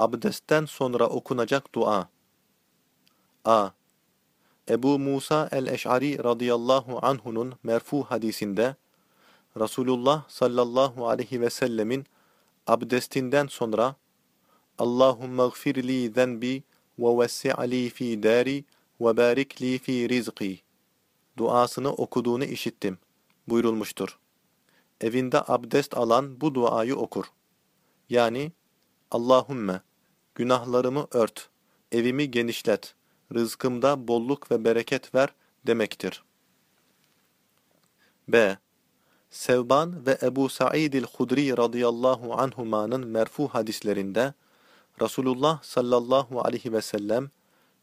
Abdestten sonra okunacak dua. A. Ebu Musa el-Eş'ari radıyallahu anhu'nun merfu hadisinde Resulullah sallallahu aleyhi ve sellemin abdestinden sonra Allahümme gfir li zenbi ve vessi'li fi dari ve barik li fi rizqi duasını okuduğunu işittim buyurulmuştur. Evinde abdest alan bu duayı okur. Yani Allahümme günahlarımı ört, evimi genişlet, rızkımda bolluk ve bereket ver demektir. B. Sevban ve Ebu Sa'id el-Hudri radıyallahu anhumanın merfu hadislerinde Resulullah sallallahu aleyhi ve sellem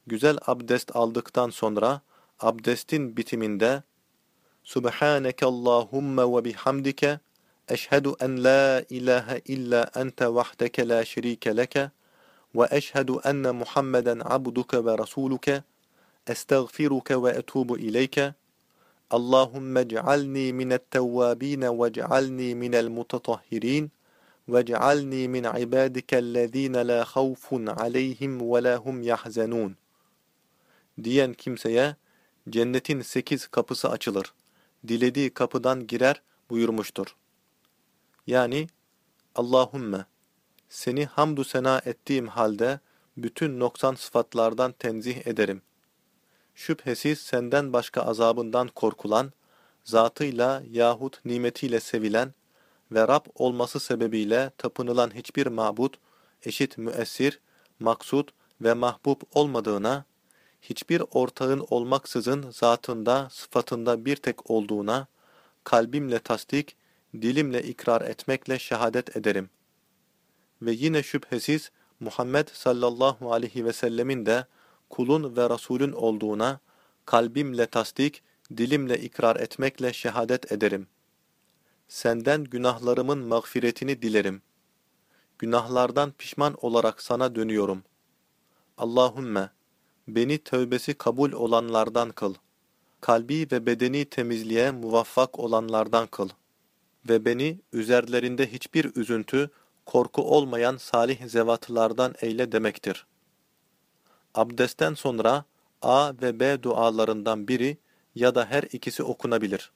güzel abdest aldıktan sonra abdestin bitiminde Subhaneke Allahümme ve bihamdike eşhedü en la ilahe illa ente vahdeke la şerike leke ve eşhedü enne Muhammeden abduke ve rasuluke estağfiruke ve etubu ileyke Allahümme ec'alni minet tevvabin ve ec'alni minel mutatahhirin وَاجْعَلْنِي مِنْ عِبَادِكَ الَّذ۪ينَ لَا خَوْفٌ عَلَيْهِمْ وَلَا هُمْ يَحْزَنُونَ diyen kimseye cennetin sekiz kapısı açılır. Dilediği kapıdan girer buyurmuştur. Yani Allahümme seni hamdü sena ettiğim halde bütün noksan sıfatlardan tenzih ederim. Şüphesiz senden başka azabından korkulan, zatıyla yahut nimetiyle sevilen ve Rab olması sebebiyle tapınılan hiçbir mabut, eşit müessir, maksud ve mahbub olmadığına, hiçbir ortağın olmaksızın zatında, sıfatında bir tek olduğuna, kalbimle tasdik, dilimle ikrar etmekle şehadet ederim. Ve yine şüphesiz Muhammed sallallahu aleyhi ve sellemin de kulun ve Resulün olduğuna, kalbimle tasdik, dilimle ikrar etmekle şehadet ederim. Senden günahlarımın mağfiretini dilerim. Günahlardan pişman olarak sana dönüyorum. Allahümme, beni tövbesi kabul olanlardan kıl. Kalbi ve bedeni temizliğe muvaffak olanlardan kıl. Ve beni üzerlerinde hiçbir üzüntü, korku olmayan salih zevatlardan eyle demektir. Abdestten sonra A ve B dualarından biri ya da her ikisi okunabilir.